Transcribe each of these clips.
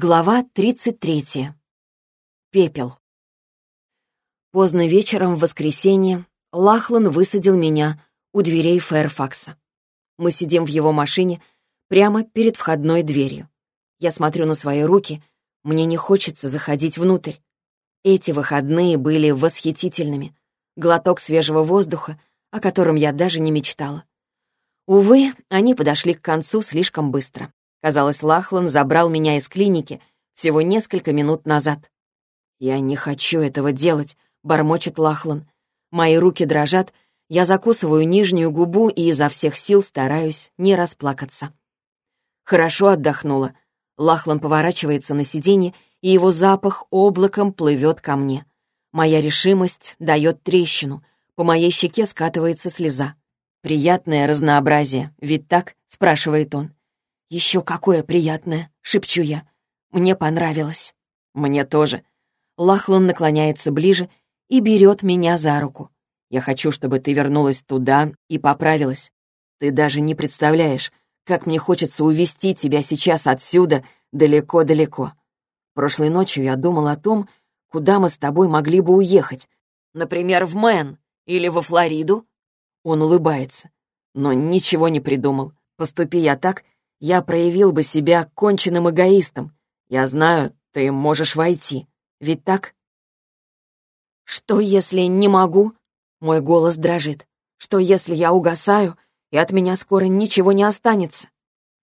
Глава 33. Пепел. Поздно вечером в воскресенье Лахлан высадил меня у дверей Фэрфакса. Мы сидим в его машине прямо перед входной дверью. Я смотрю на свои руки, мне не хочется заходить внутрь. Эти выходные были восхитительными. Глоток свежего воздуха, о котором я даже не мечтала. Увы, они подошли к концу слишком быстро. Казалось, Лахлан забрал меня из клиники всего несколько минут назад. «Я не хочу этого делать», — бормочет Лахлан. Мои руки дрожат, я закусываю нижнюю губу и изо всех сил стараюсь не расплакаться. Хорошо отдохнула. Лахлан поворачивается на сиденье, и его запах облаком плывет ко мне. Моя решимость дает трещину, по моей щеке скатывается слеза. «Приятное разнообразие, ведь так?» — спрашивает он. «Еще какое приятное!» — шепчу я. «Мне понравилось». «Мне тоже». Лахлан наклоняется ближе и берет меня за руку. «Я хочу, чтобы ты вернулась туда и поправилась. Ты даже не представляешь, как мне хочется увести тебя сейчас отсюда далеко-далеко. Прошлой ночью я думал о том, куда мы с тобой могли бы уехать. Например, в Мэн или во Флориду». Он улыбается. Но ничего не придумал. Поступи я так, я проявил бы себя конченным эгоистом. Я знаю, ты можешь войти. Ведь так? Что, если не могу? Мой голос дрожит. Что, если я угасаю, и от меня скоро ничего не останется?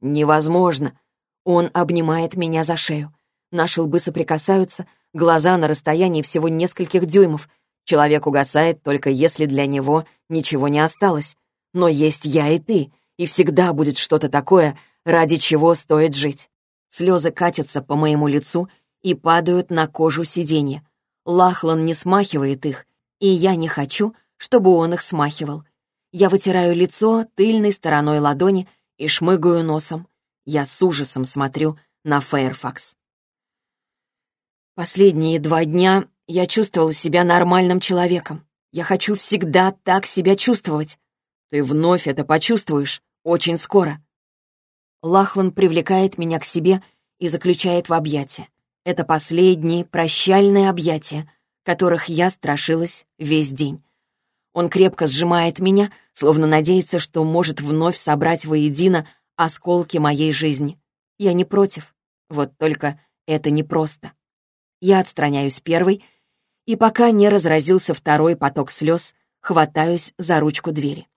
Невозможно. Он обнимает меня за шею. Наши лбы соприкасаются, глаза на расстоянии всего нескольких дюймов. Человек угасает только если для него ничего не осталось. Но есть я и ты, и всегда будет что-то такое, ради чего стоит жить. Слезы катятся по моему лицу и падают на кожу сиденья. Лахлан не смахивает их, и я не хочу, чтобы он их смахивал. Я вытираю лицо тыльной стороной ладони и шмыгаю носом. Я с ужасом смотрю на Фэйрфакс. Последние два дня я чувствовала себя нормальным человеком. Я хочу всегда так себя чувствовать. Ты вновь это почувствуешь очень скоро. Лахлан привлекает меня к себе и заключает в объятия. Это последние прощальные объятия, которых я страшилась весь день. Он крепко сжимает меня, словно надеется, что может вновь собрать воедино осколки моей жизни. Я не против. Вот только это непросто. Я отстраняюсь первой, и пока не разразился второй поток слез, хватаюсь за ручку двери.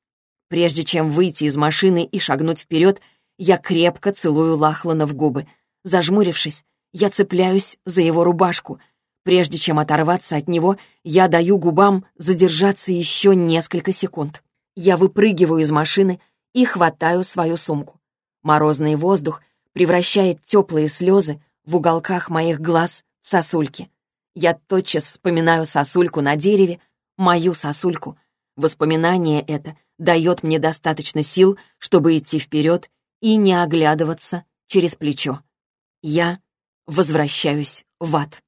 Прежде чем выйти из машины и шагнуть вперед, я крепко целую Лахлана в губы. Зажмурившись, я цепляюсь за его рубашку. Прежде чем оторваться от него, я даю губам задержаться еще несколько секунд. Я выпрыгиваю из машины и хватаю свою сумку. Морозный воздух превращает теплые слезы в уголках моих глаз сосульки. Я тотчас вспоминаю сосульку на дереве, мою сосульку. Воспоминание это дает мне достаточно сил, чтобы идти вперед и не оглядываться через плечо. Я возвращаюсь в ад.